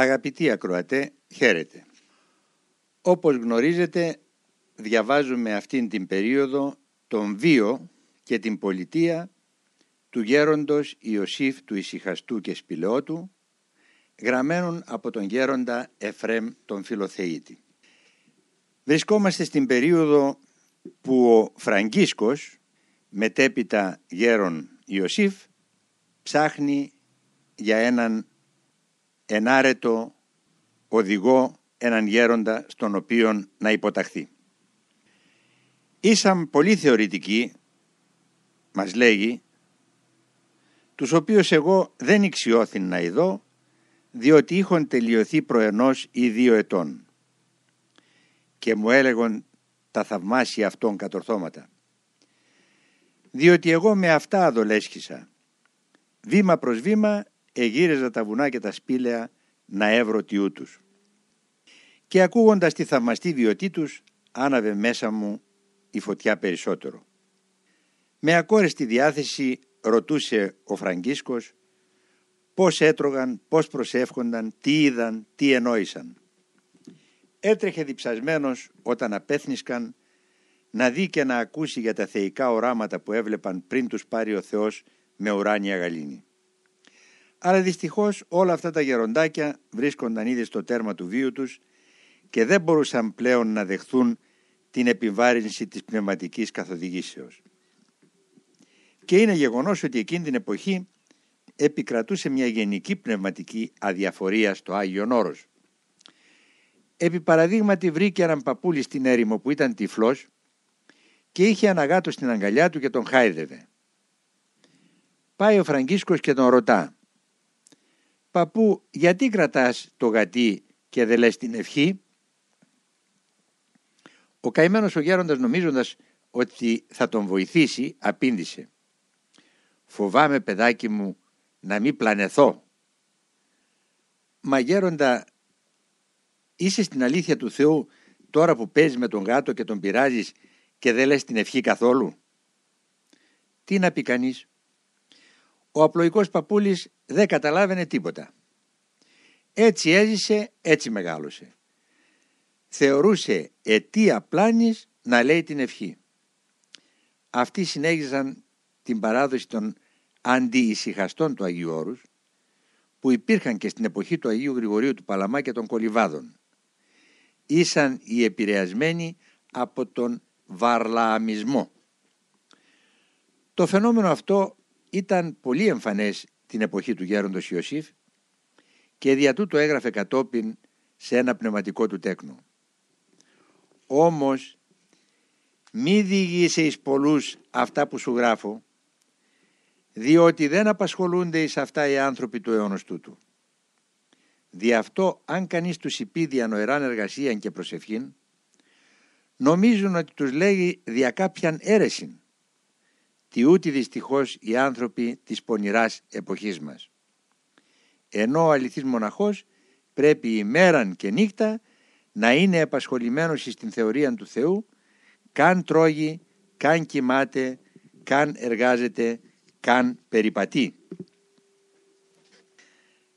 Αγαπητοί ακροατέ, χαίρετε. Όπως γνωρίζετε, διαβάζουμε αυτήν την περίοδο τον βίο και την πολιτεία του γέροντος Ιωσήφ του Ισυχαστού και Σπηλαιότου, γραμμένων από τον γέροντα Εφρέμ τον Φιλοθεήτη. Βρισκόμαστε στην περίοδο που ο Φραγκίσκος, μετέπειτα γέρον Ιωσήφ, ψάχνει για έναν ενάρετο οδηγό, έναν γέροντα στον οποίον να υποταχθεί. Ήσαν πολύ θεωρητικοί, μας λέγει, τους οποίους εγώ δεν ηξιώθην να ειδώ, διότι είχον τελειωθεί προενός ή δύο ετών και μου έλεγον τα θαυμάσια αυτών κατορθώματα. Διότι εγώ με αυτά αδολέσχησα. Βήμα προς βήμα εγύριζα τα βουνά και τα σπήλαια να έβρω τιού τους. Και ακούγοντας τη θαυμαστή βιωτή τους, άναβε μέσα μου η φωτιά περισσότερο. Με ακόρεστη διάθεση ρωτούσε ο Φραγκίσκος πώς έτρωγαν, πώς προσεύχονταν, τι είδαν, τι ενόησαν. Έτρεχε διψασμένος όταν απέθνισκαν να δει και να ακούσει για τα θεϊκά οράματα που έβλεπαν πριν τους πάρει ο Θεός με ουράνια γαλήνη. Αλλά δυστυχώς όλα αυτά τα γεροντάκια βρίσκονταν ήδη στο τέρμα του βίου τους και δεν μπορούσαν πλέον να δεχθούν την επιβάρυνση της πνευματικής καθοδηγήσεως. Και είναι γεγονός ότι εκείνη την εποχή επικρατούσε μια γενική πνευματική αδιαφορία στο Άγιον Όρος. Επί παραδείγματι βρήκε έναν παππούλη στην έρημο που ήταν τυφλός και είχε αναγάτο στην αγκαλιά του και τον χάιδευε. Πάει ο Φραγκίσκος και τον ρωτά «Παππού, γιατί κρατάς το γατί και δεν λες την ευχή» Ο καημένος ο γέροντας νομίζοντας ότι θα τον βοηθήσει απήντησε «Φοβάμαι παιδάκι μου να μην πλανεθώ». «Μα γέροντα είσαι στην αλήθεια του Θεού τώρα που παίζεις με τον γάτο και τον πειράζεις και δεν λες την ευχή καθόλου». Τι να πει κανείς; Ο απλοϊκός παππούλης δεν καταλάβαινε τίποτα. Έτσι έζησε, έτσι μεγάλωσε. Θεωρούσε αιτία πλάνης να λέει την ευχή. Αυτοί συνέχιζαν την παράδοση των αντιησυχαστών του Αγίου Όρους που υπήρχαν και στην εποχή του Αγίου Γρηγορίου του Παλαμά και των Κολυβάδων. Ήσαν οι επηρεασμένοι από τον βαρλαμισμό. Το φαινόμενο αυτό ήταν πολύ εμφανές την εποχή του γέροντος Ιωσήφ και δια τούτο έγραφε κατόπιν σε ένα πνευματικό του τέκνο. Όμως μη διηγείσαι εις πολλούς αυτά που σου γράφω διότι δεν απασχολούνται εις αυτά οι άνθρωποι του αιώνος τούτου. Δι' αυτό αν κανείς τους υπεί νοεράν εργασίαν και προσευχήν νομίζουν ότι τους λέγει δια κάποιαν αίρεσιν τι ούτε δυστυχώς οι άνθρωποι της πονηράς εποχής μας. Ενώ ο αληθής μοναχός πρέπει ημέραν και νύχτα να είναι επασχολημένος στην θεωρία του Θεού, καν τρώγει, καν κοιμάται, καν εργάζεται, καν περιπατεί.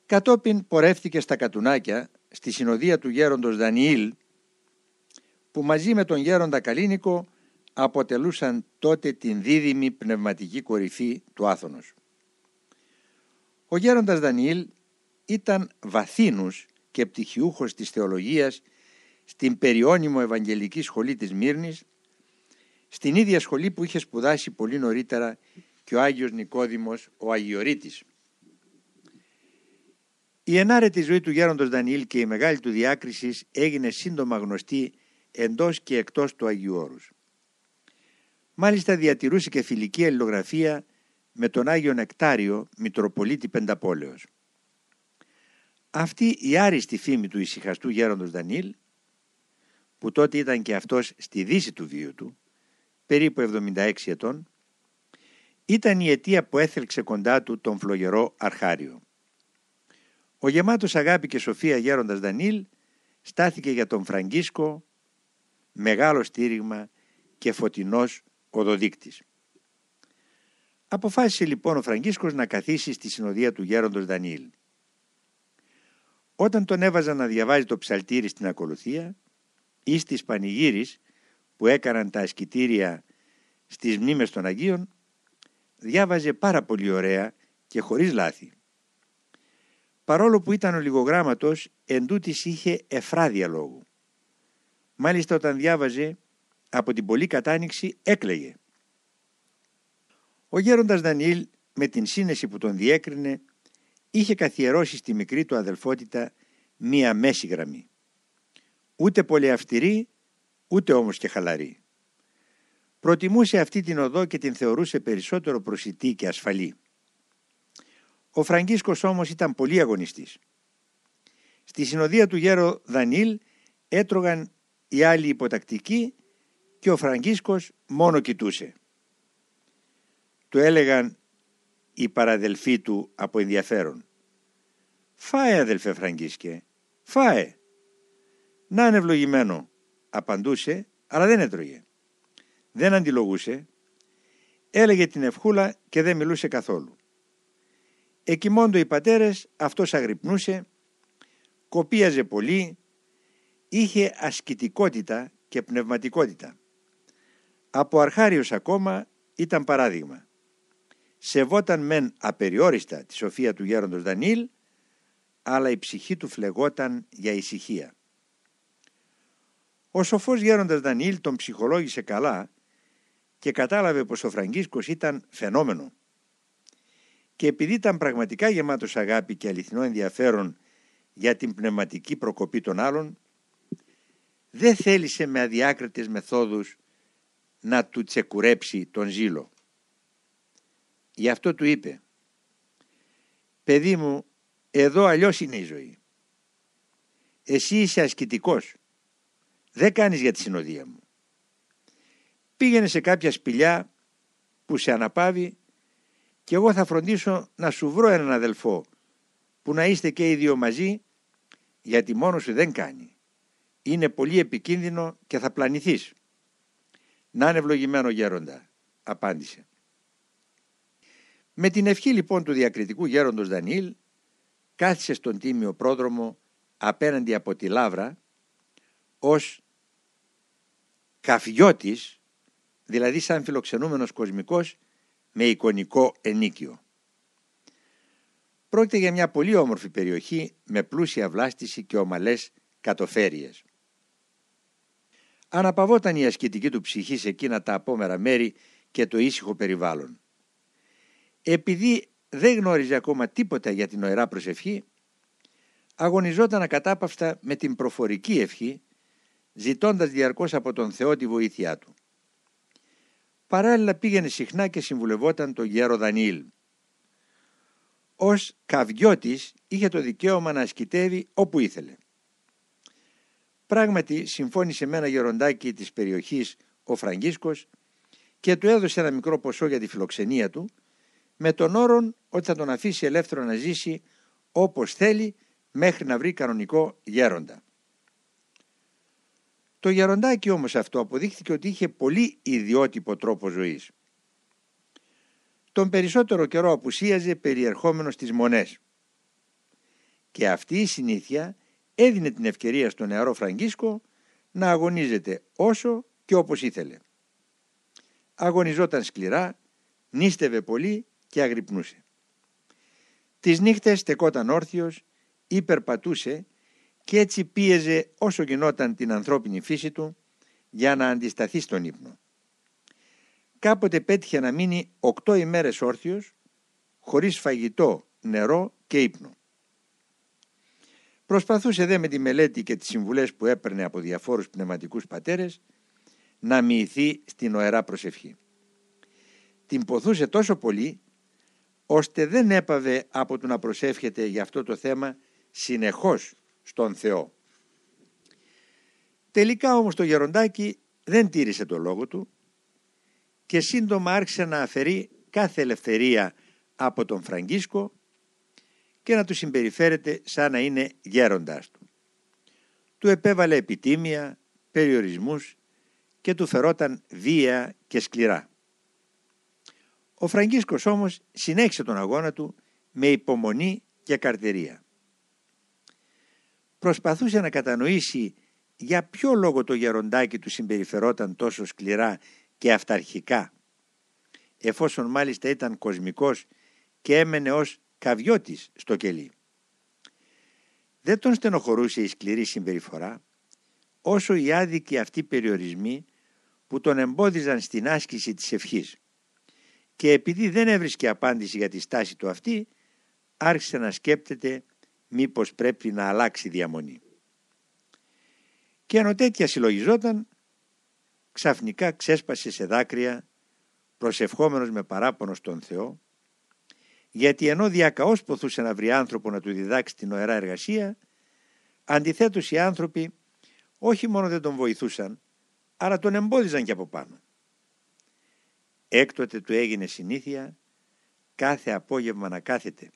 Κατόπιν πορεύτηκε στα Κατουνάκια, στη συνοδεία του γέροντος Δανιήλ, που μαζί με τον γέροντα Καλίνικο αποτελούσαν τότε την δίδυμη πνευματική κορυφή του Άθωνος. Ο γέροντας Δανιήλ ήταν βαθύνους και πτυχιούχος της θεολογίας στην περιώνυμο Ευαγγελική Σχολή της Μύρνης, στην ίδια σχολή που είχε σπουδάσει πολύ νωρίτερα και ο Άγιος Νικόδημος ο Αγιορείτης. Η ενάρετη ζωή του γέροντος Δανιήλ και η μεγάλη του διάκριση έγινε σύντομα γνωστή εντός και εκτός του Αγίου Όρους. Μάλιστα διατηρούσε και φιλική αλληλογραφία με τον Άγιο Νεκτάριο Μητροπολίτη Πενταπόλεως. Αυτή η άριστη φήμη του ησυχαστού γέροντος Δανίλ, που τότε ήταν και αυτός στη δύση του βίου του, περίπου 76 ετών, ήταν η αιτία που έθελξε κοντά του τον φλογερό Αρχάριο. Ο γεμάτος αγάπη και σοφία γέροντας Δανίλ στάθηκε για τον Φραγκίσκο μεγάλο στήριγμα και φωτεινός οδοδείκτης. Αποφάσισε λοιπόν ο Φραγκίσκος να καθίσει στη συνοδεία του γέροντος Δανίλ. όταν τον έβαζαν να διαβάζει το ψαλτήρι στην ακολουθία ή στις πανηγύρις που έκαναν τα ασκητήρια στις μνήμες των Αγίων, διάβαζε πάρα πολύ ωραία και χωρίς λάθη. Παρόλο που ήταν ο λιγογράμματος, εν είχε εφράδια λόγου. Μάλιστα όταν διάβαζε από την πολύ κατάνοιξη έκλαιγε. Ο γέροντας Δανιήλ με την σύνεση που τον διέκρινε είχε καθιερώσει στη μικρή του αδελφότητα μία μέση γραμμή. Ούτε πολύ αυστηρή, ούτε όμως και χαλαρή. Προτιμούσε αυτή την οδό και την θεωρούσε περισσότερο προσιτή και ασφαλή. Ο Φραγκίσκος όμως ήταν πολύ αγωνιστής. Στη συνοδεία του γέρο Δανίλ έτρωγαν οι άλλοι υποτακτικοί και ο Φραγκίσκος μόνο κοιτούσε. Του έλεγαν οι παραδελφοί του από ενδιαφέρον. «Φάε αδελφέ Φραγκίσκε, φάε». «Να είναι ευλογημένο», απαντούσε, αλλά δεν έτρωγε. Δεν αντιλογούσε, έλεγε την ευχούλα και δεν μιλούσε καθόλου. Εκοιμώντο οι πατέρες, αυτός αγρυπνούσε, κοπίαζε πολύ, είχε ασκητικότητα και πνευματικότητα. Από αρχάριος ακόμα ήταν παράδειγμα. Σεβόταν μεν απεριόριστα τη σοφία του γέροντος Δανίλ, αλλά η ψυχή του φλεγόταν για ησυχία. Ο σοφός γέροντας Δανίλ τον ψυχολόγησε καλά και κατάλαβε πως ο Φραγκίσκος ήταν φαινόμενο. Και επειδή ήταν πραγματικά γεμάτος αγάπη και αληθινό ενδιαφέρον για την πνευματική προκοπή των άλλων, δεν θέλησε με αδιάκριτες μεθόδους να του τσεκουρέψει τον ζήλο. Γι' αυτό του είπε «Παιδί μου, εδώ αλλιώς είναι η ζωή. Εσύ είσαι ασκητικός. Δεν κάνεις για τη συνοδεία μου. Πήγαινε σε κάποια σπηλιά που σε αναπάβει και εγώ θα φροντίσω να σου βρω έναν αδελφό που να είστε και οι δύο μαζί γιατί μόνο σου δεν κάνει. Είναι πολύ επικίνδυνο και θα πλανηθείς. Να είναι ευλογημένο γέροντα, απάντησε. Με την ευχή λοιπόν του διακριτικού γέροντος Δανίλ κάθισε στον τίμιο πρόδρομο απέναντι από τη Λάβρα ως καφιώτης, δηλαδή σαν φιλοξενούμενος κοσμικός με εικονικό ενίκιο. Πρόκειται για μια πολύ όμορφη περιοχή με πλούσια βλάστηση και ομαλές κατοφέριες. Αναπαυόταν η ασκητική του ψυχή σε εκείνα τα απόμερα μέρη και το ήσυχο περιβάλλον. Επειδή δεν γνώριζε ακόμα τίποτα για την οερά προσευχή, αγωνιζόταν ακατάπαυστα με την προφορική ευχή, ζητώντας διαρκώς από τον Θεό τη βοήθειά του. Παράλληλα πήγαινε συχνά και συμβουλευόταν τον γέρο Δανιήλ. Ως καβιώτης είχε το δικαίωμα να ασκητεύει όπου ήθελε. Πράγματι συμφώνησε με ένα γεροντάκι της περιοχής ο Φραγκίσκος και του έδωσε ένα μικρό ποσό για τη φιλοξενία του με τον όρο ότι θα τον αφήσει ελεύθερο να ζήσει όπως θέλει μέχρι να βρει κανονικό γέροντα. Το γεροντάκι όμως αυτό αποδείχθηκε ότι είχε πολύ ιδιότυπο τρόπο ζωής. Τον περισσότερο καιρό απουσίαζε περιερχόμενος στις μονές. Και αυτή η συνήθεια έδινε την ευκαιρία στον νεαρό Φραγκίσκο να αγωνίζεται όσο και όπως ήθελε. Αγωνιζόταν σκληρά, νίστευε πολύ και αγρυπνούσε. Τις νύχτες στεκόταν όρθιος, υπερπατούσε και έτσι πίεζε όσο γινόταν την ανθρώπινη φύση του για να αντισταθεί στον ύπνο. Κάποτε πέτυχε να μείνει οκτώ ημέρες όρθιος, χωρίς φαγητό, νερό και ύπνο. Προσπαθούσε δε με τη μελέτη και τις συμβουλές που έπαιρνε από διαφόρους πνευματικούς πατέρες να μοιηθεί στην οερά προσευχή. Την ποθούσε τόσο πολύ ώστε δεν έπαβε από το να προσεύχεται για αυτό το θέμα συνεχώς στον Θεό. Τελικά όμως το γεροντάκι δεν τήρησε το λόγο του και σύντομα άρχισε να αφαιρεί κάθε ελευθερία από τον Φραγκίσκο και να του συμπεριφέρεται σαν να είναι γέροντάς του. Του επέβαλε επιτίμια, περιορισμούς και του φερόταν βία και σκληρά. Ο Φραγκίσκος όμως συνέχισε τον αγώνα του με υπομονή και καρτερία. προσπαθούσε να κατανοήσει για ποιο λόγο το γεροντάκι του συμπεριφερόταν τόσο σκληρά και αυταρχικά εφόσον μάλιστα ήταν κοσμικός και έμενε ως καβιώτης στο κελί. Δεν τον στενοχωρούσε η σκληρή συμπεριφορά όσο οι άδικοι αυτοί περιορισμοί που τον εμπόδιζαν στην άσκηση της ευχής και επειδή δεν έβρισκε απάντηση για τη στάση του αυτή άρχισε να σκέπτεται μήπως πρέπει να αλλάξει διαμονή. Και ενώ τέτοια συλλογιζόταν ξαφνικά ξέσπασε σε δάκρυα προσευχόμενος με παράπονο στον Θεό γιατί ενώ διακαώς ποθούσε να βρει άνθρωπο να του διδάξει την ωερά εργασία αντιθέτως οι άνθρωποι όχι μόνο δεν τον βοηθούσαν αλλά τον εμπόδιζαν και από πάνω. Έκτοτε του έγινε συνήθεια κάθε απόγευμα να κάθεται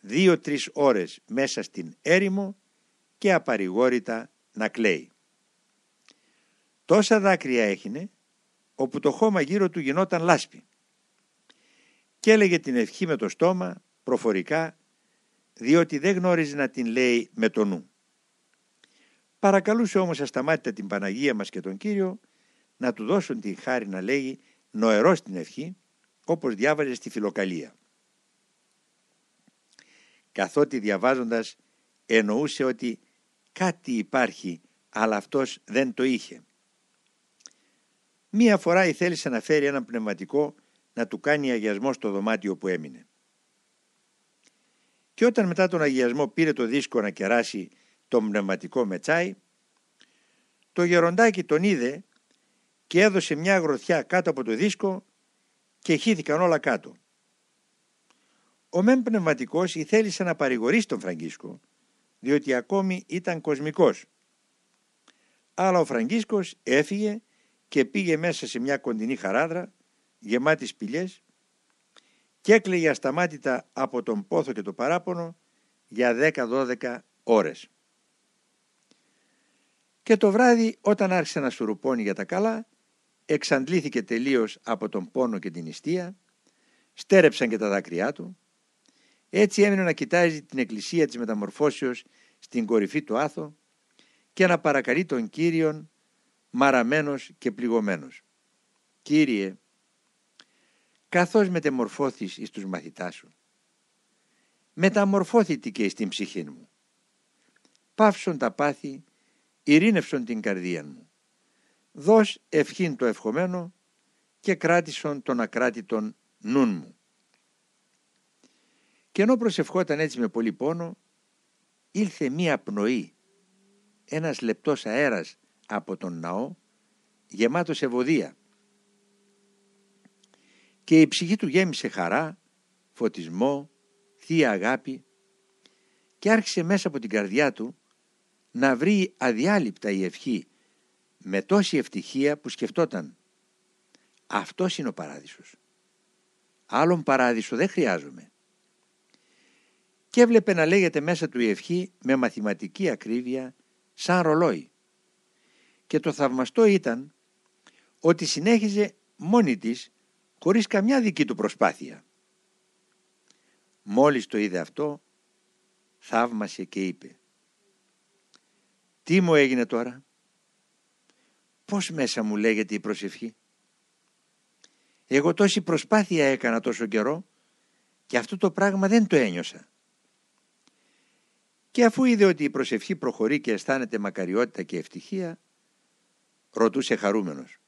δύο-τρεις ώρες μέσα στην έρημο και απαρηγόρητα να κλαίει. Τόσα δάκρυα έχινε όπου το χώμα γύρω του γινόταν λάσπη και έλεγε την ευχή με το στόμα προφορικά διότι δεν γνώριζε να την λέει με το νου. Παρακαλούσε όμως ασταμάτητα την Παναγία μας και τον Κύριο να του δώσουν την χάρη να λέγει νοερός την ευχή όπως διάβαζε στη φιλοκαλία. Καθότι διαβάζοντας εννοούσε ότι κάτι υπάρχει αλλά αυτός δεν το είχε. Μία φορά ήθελησε να φέρει ένα πνευματικό να του κάνει αγιασμό στο δωμάτιο που έμεινε. Και όταν μετά τον αγιασμό πήρε το δίσκο να κεράσει το πνευματικό με τσάι, το γεροντάκι τον είδε και έδωσε μια γροθιά κάτω από το δίσκο και χύθηκαν όλα κάτω. Ο μεν πνευματικός ήθελησε να παρηγορήσει τον Φραγκίσκο, διότι ακόμη ήταν κοσμικός. Αλλά ο Φραγκίσκος έφυγε και πήγε μέσα σε μια κοντινή χαράδρα γεμάτη σπηλιές και έκλαιγε ασταμάτητα από τον πόθο και το παράπονο για 10-12 ώρες. Και το βράδυ όταν άρχισε να σουρουπώνει για τα καλά εξαντλήθηκε τελείως από τον πόνο και την ιστία στέρεψαν και τα δάκρυά του έτσι έμεινε να κοιτάζει την εκκλησία της μεταμορφώσεως στην κορυφή του άθο και να παρακαλεί τον Κύριον μαραμένος και πληγωμένος. Κύριε, καθώς μετεμορφώθης εις τους μαθητάς σου, μεταμορφώθητη και στην ψυχή μου. Πάυσον τα πάθη, ειρήνευσον την καρδία μου. Δώσ' ευχήν το ευχομένο και κράτησον τον ακράτητον νουν μου. Και ενώ προσευχόταν έτσι με πολύ πόνο, ήλθε μία πνοή, ένας λεπτός αέρας από τον ναό γεμάτος ευωδία και η ψυχή του γέμισε χαρά, φωτισμό, θεία αγάπη και άρχισε μέσα από την καρδιά του να βρει αδιάλειπτα η ευχή με τόση ευτυχία που σκεφτόταν. Αυτός είναι ο παράδεισος. Άλλον παράδεισο δεν χρειάζομαι. Και έβλεπε να λέγεται μέσα του η ευχή με μαθηματική ακρίβεια σαν ρολόι. Και το θαυμαστό ήταν ότι συνέχιζε μόνη της χωρίς καμιά δική του προσπάθεια. Μόλις το είδε αυτό, θαύμασε και είπε «Τι μου έγινε τώρα, πώς μέσα μου λέγεται η προσευχή; Εγώ τόση προσπάθεια έκανα τόσο καιρό και αυτό το πράγμα δεν το ένιωσα. Και αφού είδε ότι η προσευχή προχωρεί και αισθάνεται μακαριότητα και ευτυχία, ρωτούσε χαρούμενος.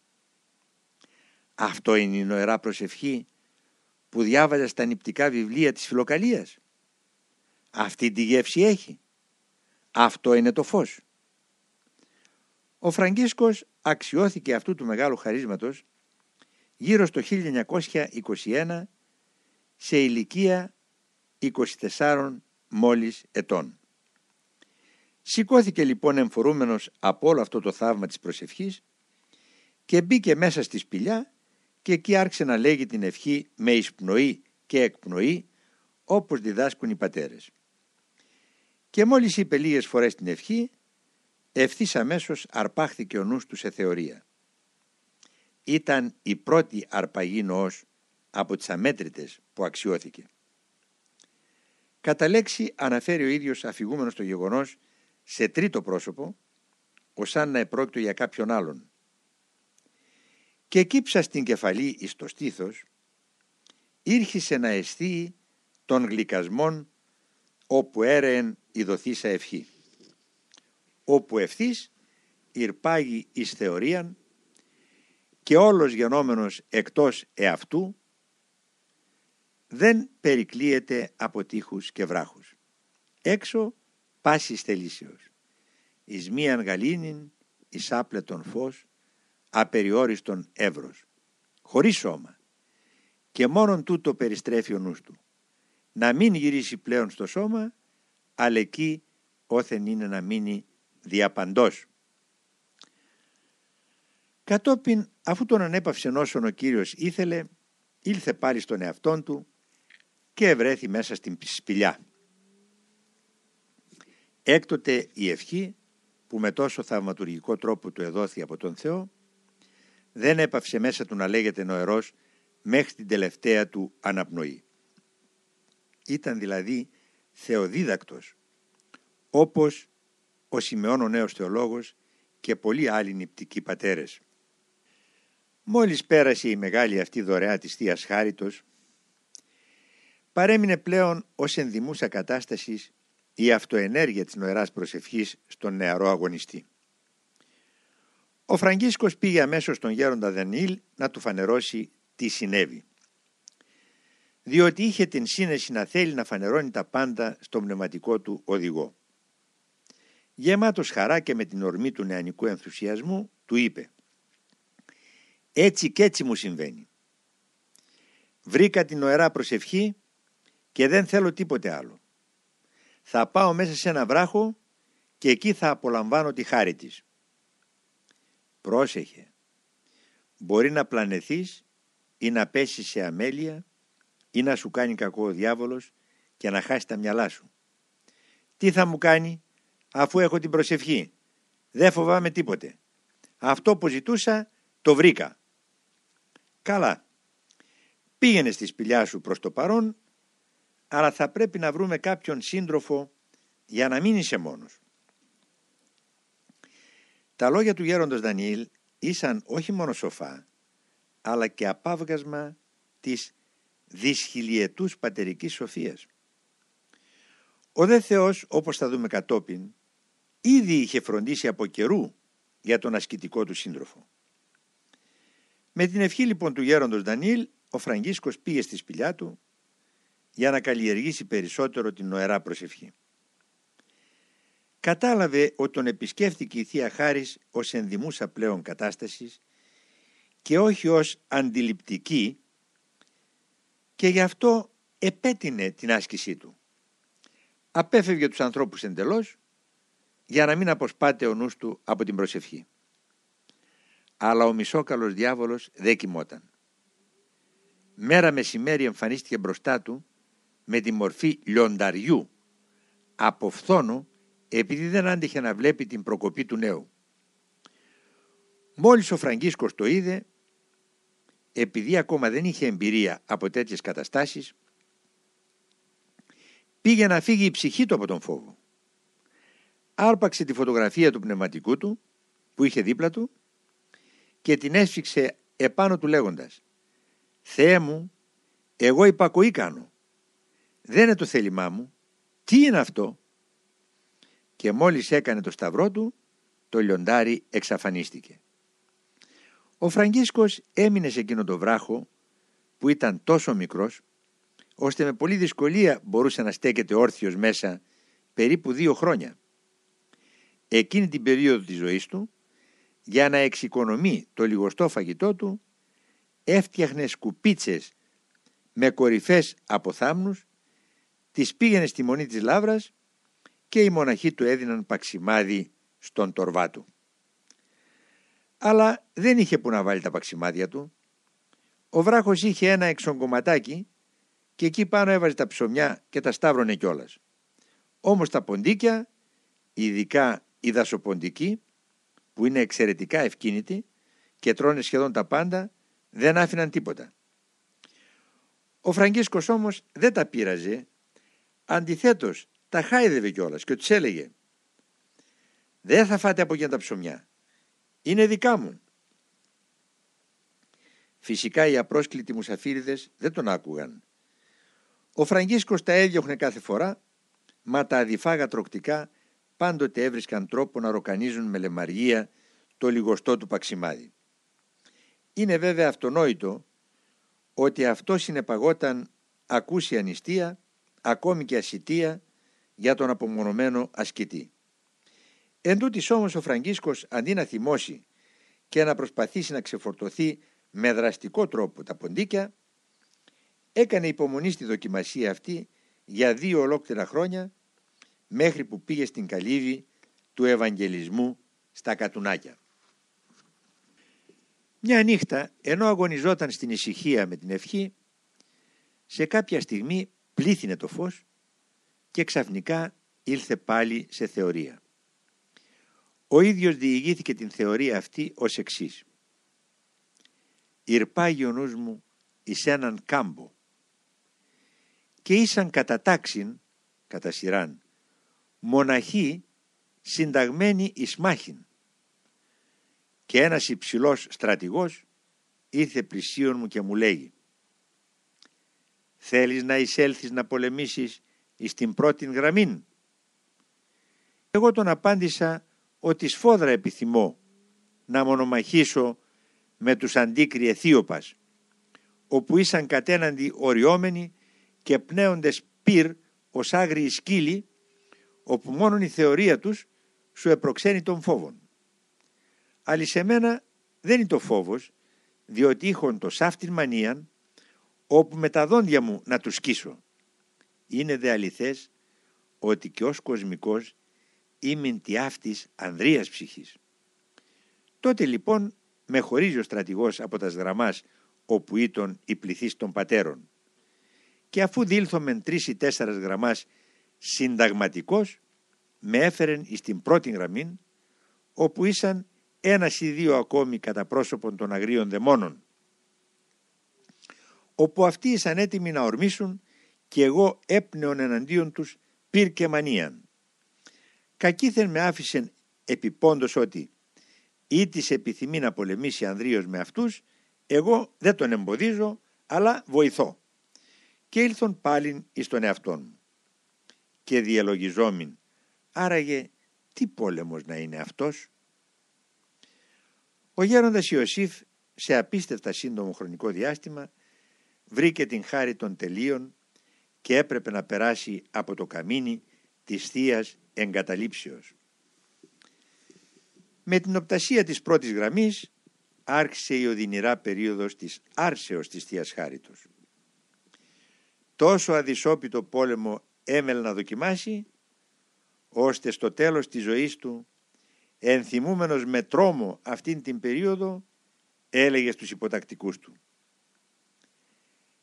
Αυτό είναι η νοερά προσευχή που διάβαζα στα νηπτικά βιβλία της φιλοκαλίας. Αυτή τη γεύση έχει. Αυτό είναι το φως. Ο Φραγκίσκος αξιώθηκε αυτού του μεγάλου χαρίσματος γύρω στο 1921 σε ηλικία 24 μόλις ετών. Σηκώθηκε λοιπόν εμφορούμενος από όλο αυτό το θαύμα της προσευχής και μπήκε μέσα στη σπηλιά και εκεί άρχισε να λέγει την ευχή με εισπνοή και εκπνοή όπως διδάσκουν οι πατέρες. Και μόλις είπε λίγες φορές την ευχή, ευθύς αμέσως αρπάχθηκε ο νους του σε θεωρία. Ήταν η πρώτη αρπαγή νοός από τις αμέτρητες που αξιώθηκε. Κατά λέξη αναφέρει ο ίδιος αφηγούμενος το γεγονός σε τρίτο πρόσωπο, ως αν να επρόκειτο για κάποιον άλλον. Και κύψα στην κεφαλή εις το στήθος, ήρχισε να αισθεί των γλυκασμών όπου έρεεν η δοθήσα ευχή. Όπου ευθύς ηρπάγει εις θεωρίαν και όλος γενόμενος εκτός εαυτού δεν περικλείεται από τείχους και βράχους. Έξω πάσης θελήσεως. Εις μίαν γαλήνην, εις άπλετον φως, απεριόριστον εύρος. Χωρίς σώμα. Και μόνον τούτο περιστρέφει ο νους του. Να μην γυρίσει πλέον στο σώμα, αλλά εκεί όθεν είναι να μείνει διαπαντός. Κατόπιν, αφού τον ανέπαυσε όσον ο Κύριος ήθελε, ήλθε πάλι στον εαυτόν του και ευρέθη μέσα στην σπηλιά. Έκτοτε η ευχή που με τόσο θαυματουργικό τρόπο του εδόθη από τον Θεό δεν έπαυσε μέσα του να λέγεται νοερός μέχρι την τελευταία του αναπνοή. Ήταν δηλαδή θεοδίδακτος όπως ο Σιμεών ο νέος θεολόγος και πολλοί άλλοι νηπτικοί πατέρες. Μόλις πέρασε η μεγάλη αυτή δωρεά της Θείας Χάριτος παρέμεινε πλέον ως ενδημούσα κατάστασης η αυτοενέργεια της νοεράς προσευχής στον νεαρό αγωνιστή. Ο Φραγκίσκος πήγε αμέσως στον γέροντα Δανίλ να του φανερώσει τι συνέβη. Διότι είχε την σύνεση να θέλει να φανερώνει τα πάντα στο πνευματικό του οδηγό. Γεμάτος χαρά και με την ορμή του νεανικού ενθουσιασμού του είπε «Έτσι και έτσι μου συμβαίνει. Βρήκα την νοερά προσευχή και δεν θέλω τίποτε άλλο. Θα πάω μέσα σε ένα βράχο και εκεί θα απολαμβάνω τη χάρη της. Πρόσεχε. Μπορεί να πλανεθείς ή να πέσεις σε αμέλεια ή να σου κάνει κακό ο διάβολος και να χάσει τα μυαλά σου. Τι θα μου κάνει αφού έχω την προσευχή; Δεν φοβάμαι τίποτε. Αυτό που ζητούσα το βρήκα. Καλά. Πήγαινε στη σπηλιά σου προς το παρόν αλλά θα πρέπει να βρούμε κάποιον σύντροφο για να μην είσαι μόνος. Τα λόγια του γέροντος Δανιήλ ήσαν όχι μόνο σοφά, αλλά και απάβγασμα της δυσχυλιετούς πατερικής σοφίας. Ο δε Θεός, όπως θα δούμε κατόπιν, ήδη είχε φροντίσει από καιρού για τον ασκητικό του σύντροφο. Με την ευχή λοιπόν του γέροντος Δανιήλ, ο Φραγκίσκος πήγε στη σπηλιά του για να καλλιεργήσει περισσότερο την νοερά προσευχή. Κατάλαβε ότι τον επισκέφθηκε η Θεία Χάρις ως ενδημούσα πλέον κατάστασης και όχι ως αντιληπτική και γι' αυτό επέτεινε την άσκησή του. Απέφευγε τους ανθρώπους εντελώς για να μην αποσπάται ο νους του από την προσευχή. Αλλά ο μισόκαλος διάβολος δεν κοιμόταν. Μέρα μεσημέρι εμφανίστηκε μπροστά του με τη μορφή λιονταριού από φθόνο επειδή δεν άντυχε να βλέπει την προκοπή του νέου. Μόλις ο Φραγκίσκος το είδε, επειδή ακόμα δεν είχε εμπειρία από τέτοιες καταστάσεις, πήγε να φύγει η ψυχή του από τον φόβο. Άρπαξε τη φωτογραφία του πνευματικού του, που είχε δίπλα του, και την έσφιξε επάνω του λέγοντας «Θεέ μου, εγώ υπακοή κάνω δεν είναι το θέλημά μου. Τι είναι αυτό; Και μόλις έκανε το σταυρό του, το λιοντάρι εξαφανίστηκε. Ο Φραγκίσκος έμεινε σε εκείνο το βράχο που ήταν τόσο μικρός, ώστε με πολλή δυσκολία μπορούσε να στέκεται όρθιος μέσα περίπου δύο χρόνια. Εκείνη την περίοδο της ζωής του, για να εξοικονομεί το λιγοστό φαγητό του, έφτιαχνε σκουπίτσες με κορυφές από θάμνους τις πήγαινε στη μονή της λάβρας και οι μοναχοί του έδιναν παξιμάδι στον τορβά του. Αλλά δεν είχε που να βάλει τα παξιμάδια του. Ο βράχος είχε ένα εξογκωματάκι και εκεί πάνω έβαζε τα ψωμιά και τα σταύρωνε κιόλας. Όμως τα ποντίκια, ειδικά οι δασοποντικοί, που είναι εξαιρετικά ευκίνητοι και τρώνε σχεδόν τα πάντα, δεν άφηναν τίποτα. Ο Φραγκίσκος όμως δεν τα πείραζε Αντιθέτως, τα χάιδευε κιόλας και τους έλεγε Δεν θα φάτε από εκεί τα ψωμιά. Είναι δικά μου. Φυσικά οι απρόσκλητοι μουσαφίριδες δεν τον άκουγαν. Ο Φραγκίσκος τα έδιωχνε κάθε φορά, μα τα αδιφάγα τροκτικά πάντοτε έβρισκαν τρόπο να ροκανίζουν με λεμαργία το λιγοστό του παξιμάδι. Είναι βέβαια αυτονόητο ότι αυτό συνεπαγόταν ακούσει νηστεία, ακόμη και ασυτεία για τον απομονωμένο ασκητή. Εν τούτης όμως ο Φραγκίσκος αντί να θυμώσει και να προσπαθήσει να ξεφορτωθεί με δραστικό τρόπο τα ποντίκια, έκανε υπομονή στη δοκιμασία αυτή για δύο ολόκληρα χρόνια μέχρι που πήγε στην καλύβη του Ευαγγελισμού στα κατουνάκια. Μια νύχτα, ενώ αγωνιζόταν στην ησυχία με την ευχή, σε κάποια στιγμή πλήθυνε το φως και ξαφνικά ήλθε πάλι σε θεωρία. Ο ίδιος διηγήθηκε την θεωρία αυτή ως εξής. «Ηρπάγει ο νους μου εις έναν κάμπο και ήσαν κατά τάξιν, κατά σειράν, μοναχοί συνταγμένοι εις μάχην και ένας υψηλός στρατηγός ήρθε πλησίον μου και μου λέγει «Θέλεις να εισέλθεις να πολεμήσεις εις την πρώτη γραμμή» Εγώ τον απάντησα ότι σφόδρα επιθυμώ να μονομαχήσω με τους αντίκριε θείοπας, όπου ήσαν κατέναντι οριόμενοι και πνέοντες πυρ ως άγριοι σκύλοι, όπου μόνον η θεωρία τους σου επροξένει τον φόβον. Αλλά σε μένα δεν είναι το φόβος, διότι είχον το σάφτην μανίαν, όπου με τα δόντια μου να τους σκίσω. Είναι δε αληθές ότι και ως κοσμικός ήμην τη αυτής ανδρείας ψυχής. Τότε λοιπόν με χωρίζει ο στρατηγός από τας γραμμάς όπου ήταν η πληθύς των πατέρων και αφού δήλθομεν τρεις ή τέσσερας γραμμάς συνταγματικός με έφερεν εις την πρώτη γραμμή όπου ήσαν ένας ή δύο ακόμη κατά πρόσωπον των αγρίων δαιμόνων όπου αυτοί ήσαν έτοιμοι να ορμήσουν και εγώ έπνεον εναντίον τους πυρ και μανίαν. Κακήθεν με άφησεν επιπόντος ότι ή της επιθυμεί να πολεμήσει Ανδρείος με αυτούς, εγώ δεν τον εμποδίζω, αλλά βοηθώ. Και ήλθον πάλιν εις τον εαυτόν μου. Και διαλογιζόμην, άραγε τι πόλεμος να είναι αυτός. Ο γέροντας Ιωσήφ σε απίστευτα σύντομο χρονικό διάστημα βρήκε την χάρη των τελείων και έπρεπε να περάσει από το καμίνι της θεία εγκαταλείψεως. Με την οπτασία της πρώτης γραμμής άρχισε η οδυνηρά περίοδος της άρσεως της Θείας Χάριτος. Τόσο αδυσόπιτο πόλεμο έμελε να δοκιμάσει, ώστε στο τέλος της ζωής του, ενθυμούμενος με τρόμο αυτήν την περίοδο, έλεγε στους υποτακτικούς του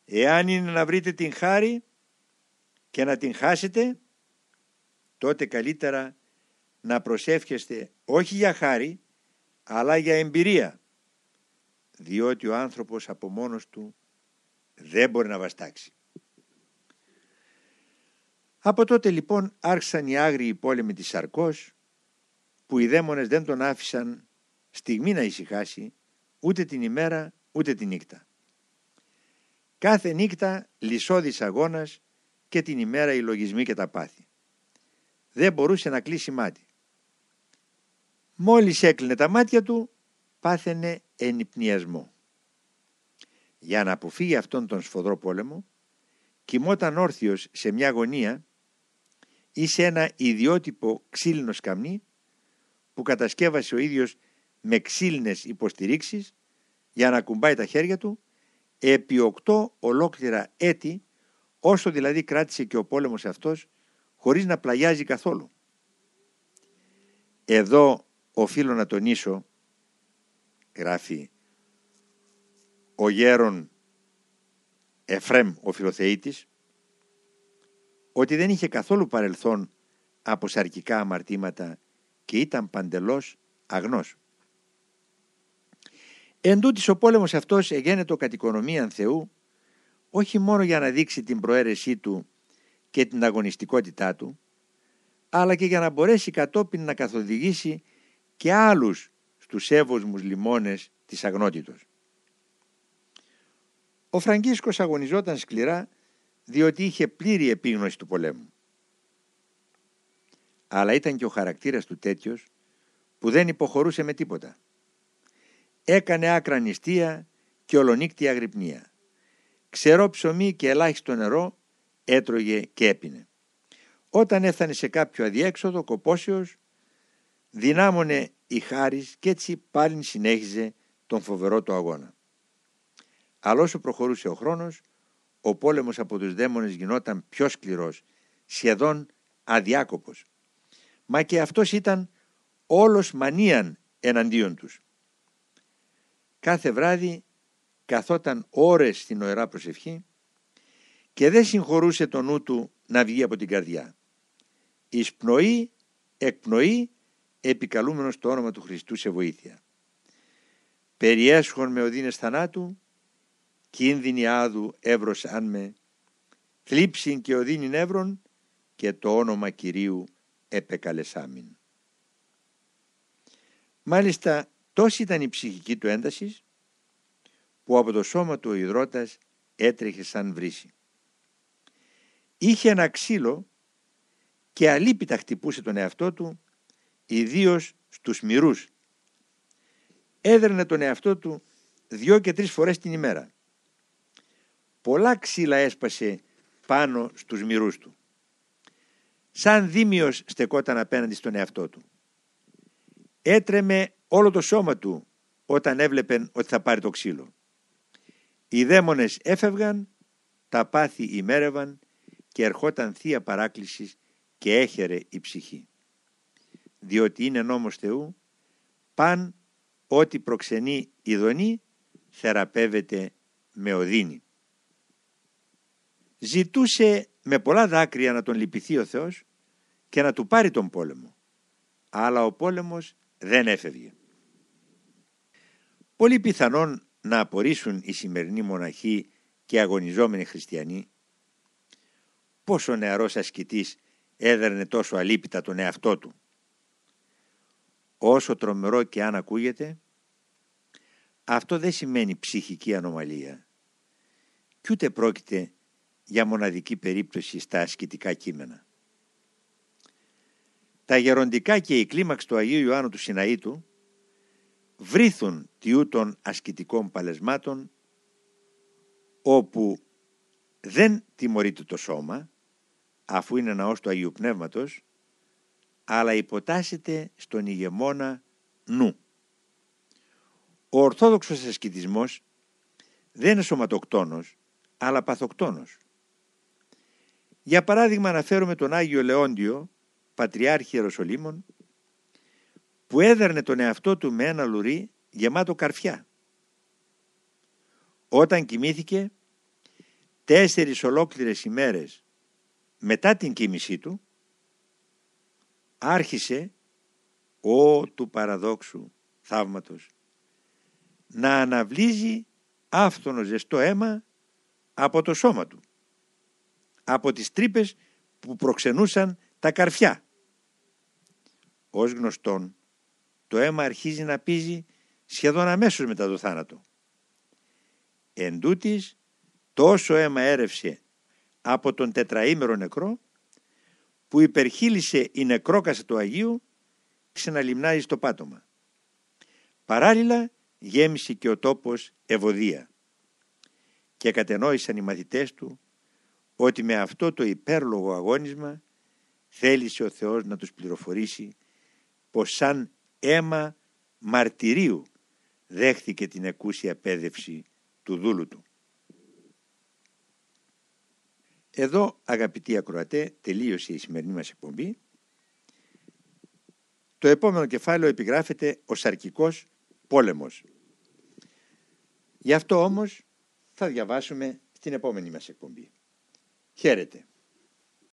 «Εάν είναι να βρείτε την χάρη και να την χάσετε, τότε καλύτερα να προσεύχεστε όχι για χάρη, αλλά για εμπειρία, διότι ο άνθρωπος από μόνος του δεν μπορεί να βαστάξει. Από τότε λοιπόν άρχισαν οι άγριοι πόλεμοι της Σαρκός, που οι δαίμονες δεν τον άφησαν στιγμή να ησυχάσει, ούτε την ημέρα ούτε τη νύχτα. Κάθε νύχτα λυσόδης αγώνας και την ημέρα οι λογισμοί και τα πάθη. Δεν μπορούσε να κλείσει μάτι. Μόλις έκλεινε τα μάτια του, πάθαινε ενυπνιασμό. Για να αποφύγει αυτόν τον σφοδρό πόλεμο, κοιμόταν όρθιος σε μια γωνία ή σε ένα ιδιότυπο ξύλινο σκαμνί που κατασκεύασε ο ίδιος με ξύλινες υποστηρίξεις για να κουμπάει τα χέρια του επί οκτώ ολόκληρα έτη όσο δηλαδή κράτησε και ο πόλεμος αυτός χωρίς να πλαγιάζει καθόλου. Εδώ οφείλω να τονίσω, γράφει ο γέρον Εφρέμ ο Φιλοθεήτης, ότι δεν είχε καθόλου παρελθόν από σαρκικά αμαρτήματα και ήταν παντελώς αγνός. Εν τούτης ο πόλεμος αυτός εγένετο κατ' οικονομίαν Θεού όχι μόνο για να δείξει την προαίρεσή του και την αγωνιστικότητά του, αλλά και για να μπορέσει κατόπιν να καθοδηγήσει και άλλους στους εύωσμους λιμόνες της αγνότητος. Ο Φραγκίσκος αγωνιζόταν σκληρά διότι είχε πλήρη επίγνωση του πολέμου. Αλλά ήταν και ο χαρακτήρας του τέτοιος που δεν υποχωρούσε με τίποτα. Έκανε άκρα νηστεία και ολονύκτια αγρυπνία. Ξερό ψωμί και ελάχιστο νερό έτρωγε και έπινε. Όταν έφτανε σε κάποιο αδιέξοδο κοπόσεως, δυνάμωνε η χάρις και έτσι πάλι συνέχιζε τον φοβερό του αγώνα. Αλλά όσο προχωρούσε ο χρόνος, ο πόλεμος από τους δαίμονες γινόταν πιο σκληρός, σχεδόν αδιάκοπος. Μα και αυτός ήταν όλος μανίαν εναντίον τους. Κάθε βράδυ καθόταν ώρες στην οερά προσευχή και δεν συγχωρούσε το νου του να βγει από την καρδιά. Εισπνοή, εκπνοή, επικαλούμενος το όνομα του Χριστού σε βοήθεια. Περιέσχον με οδύνες θανάτου, κίνδυνη άδου αν με, θλίψην και οδύνη νεύρων και το όνομα Κυρίου επεκαλεσάμιν. Μάλιστα τόση ήταν η ψυχική του έντασης που από το σώμα του ο υδρότας έτρεχε σαν βρύση. Είχε ένα ξύλο και αλίπητα χτυπούσε τον εαυτό του ιδίως στους μυρούς. Έδραινε τον εαυτό του δυο και τρεις φορές την ημέρα. Πολλά ξύλα έσπασε πάνω στους μυρούς του. Σαν δίμιος στεκόταν απέναντι στον εαυτό του. Έτρεμε όλο το σώμα του όταν έβλεπε ότι θα πάρει το ξύλο. Οι δαίμονες έφευγαν, τα πάθη ημέρευαν και ερχόταν θεία παράκλησης και έχερε η ψυχή. Διότι είναι νόμος Θεού, παν ό,τι προξενεί ειδονή θεραπεύεται με οδύνη. Ζητούσε με πολλά δάκρυα να τον λυπηθεί ο Θεός και να του πάρει τον πόλεμο. Αλλά ο πόλεμος δεν έφευγε. Πολύ πιθανόν να απορρίσουν οι σημερινοί μοναχοί και αγωνιζόμενοι χριστιανοί; Πόσο νεαρός ασκητής έδερνε τόσο αλίπητα τον εαυτό του; Όσο τρομερό και αν ακούγεται, αυτό δεν σημαίνει ψυχική ανομαλία και ούτε πρόκειται για μοναδική περίπτωση στα ασκητικά κείμενα. Τα γεροντικά και η κλίμαξ του Αγίου Ιωάννου του Σιναήτου βρίθουν τιού των ασκητικών παλεσμάτων όπου δεν τιμωρείται το σώμα αφού είναι ναός του Αγίου Πνεύματος αλλά υποτάσσεται στον ηγεμόνα νου. Ο ορθόδοξος ασκητισμός δεν είναι σωματοκτόνος αλλά παθοκτόνος. Για παράδειγμα αναφέρομαι τον Άγιο Λεόντιο, Πατριάρχη Ιεροσολύμων, που έδερνε τον εαυτό του με ένα λουρί γεμάτο καρφιά. Όταν κοιμήθηκε, τέσσερις ολόκληρες ημέρες μετά την κοίμησή του, άρχισε, ο του παραδόξου θαύματος, να αναβλύζει άφθονο ζεστό αίμα από το σώμα του, από τις τρύπες που προξενούσαν τα καρφιά. Ως γνωστόν, το αίμα αρχίζει να πίζει σχεδόν αμέσως μετά το θάνατο. Εν τούτης, τόσο αίμα έρευσε από τον τετραήμερο νεκρό που υπερχείλησε η νεκρόκαση του Αγίου ξαναλυμνάει στο πάτωμα. Παράλληλα γέμισε και ο τόπος Ευωδία και κατενόησαν οι μαθητές του ότι με αυτό το υπέρλογο αγώνισμα θέλησε ο Θεός να τους πληροφορήσει πως σαν αίμα μαρτυρίου δέχθηκε την εκούσια πέδευση του δούλου του. Εδώ αγαπητοί ακροατέ τελείωσε η σημερινή μας εκπομπή. Το επόμενο κεφάλαιο επιγράφεται ο σαρκικός πόλεμος. Γι' αυτό όμως θα διαβάσουμε στην επόμενη μας εκπομπή. Χαίρετε.